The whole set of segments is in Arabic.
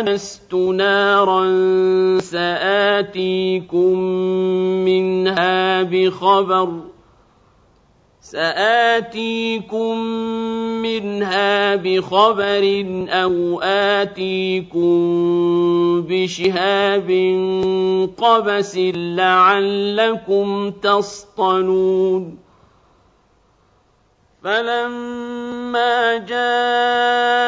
آنست نارا سآتيكم منها بخبر سآتيكم منها بخبر أو آتيكم بشهاب قبس لعلكم تصطلون فلما جاءها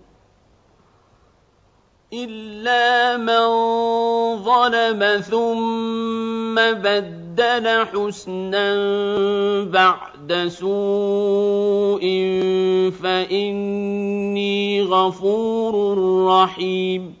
إلا من ظلم ثم بدل حسنا بعد سوء فإني غفور رحيم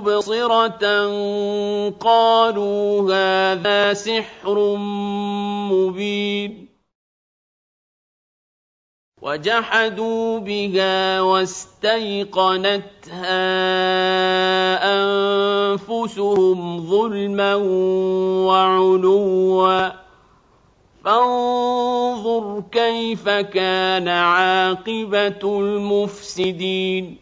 مبصرة قالوا هذا سحر مبين. وجحدوا بها واستيقنتها أنفسهم ظلما وعلوا. فانظر كيف كان عاقبة المفسدين.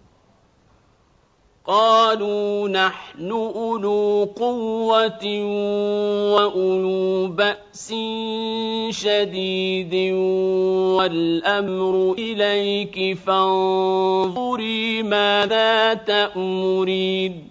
قالوا نحن أولو قوة وأولو بأس شديد والأمر إليك فانظري ماذا تأمرين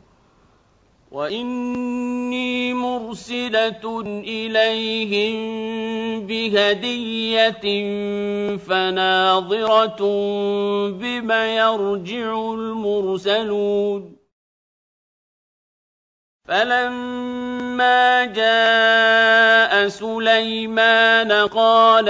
وإني مرسلة إليهم بهدية فناظرة بم يرجع المرسلون فلما جاء سليمان قال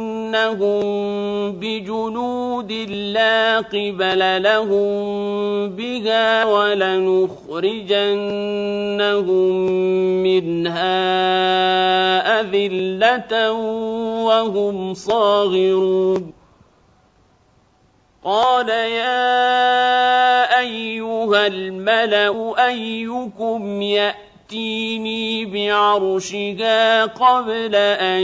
فلنأتينهم بجنود لا قبل لهم بها ولنخرجنهم منها أذلة وهم صاغرون قال يا أيها الملأ أيكم يأتي يأتيني بعرشها قبل أن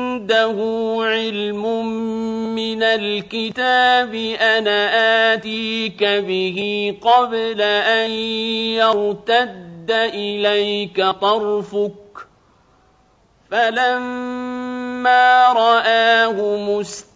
عنده علم من الكتاب أنا آتيك به قبل أن يرتد إليك طرفك فلما رآه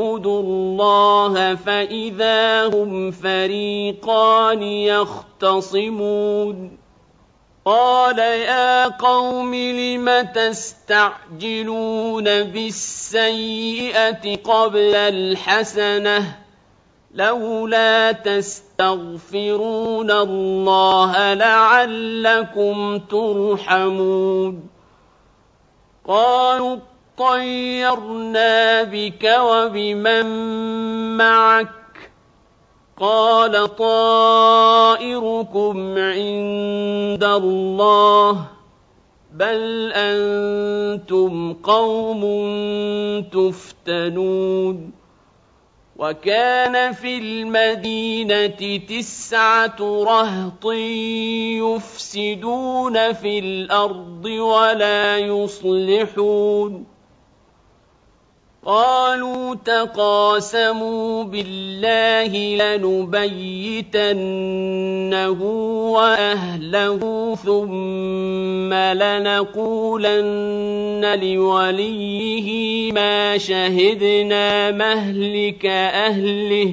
اعبدوا الله فإذا هم فريقان يختصمون قال يا قوم لم تستعجلون بالسيئة قبل الحسنة لولا تستغفرون الله لعلكم ترحمون قالوا طيرنا بك وبمن معك قال طائركم عند الله بل أنتم قوم تفتنون وكان في المدينة تسعه رهط يفسدون في الأرض ولا يصلحون قالوا تقاسموا بالله لنبيتنه وأهله ثم لنقولن لوليه ما شهدنا مهلك أهله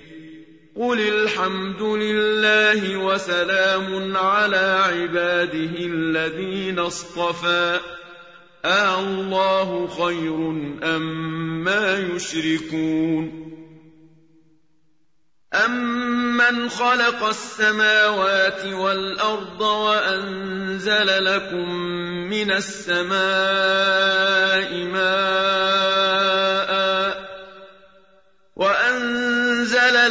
قل الحمد لله وسلام على عباده الذين اصطفى الله خير أم ما يشركون أَمَّنْ خَلَقَ السَّمَاوَاتِ وَالْأَرْضَ وَأَنزَلَ لَكُم مِّنَ السَّمَاءِ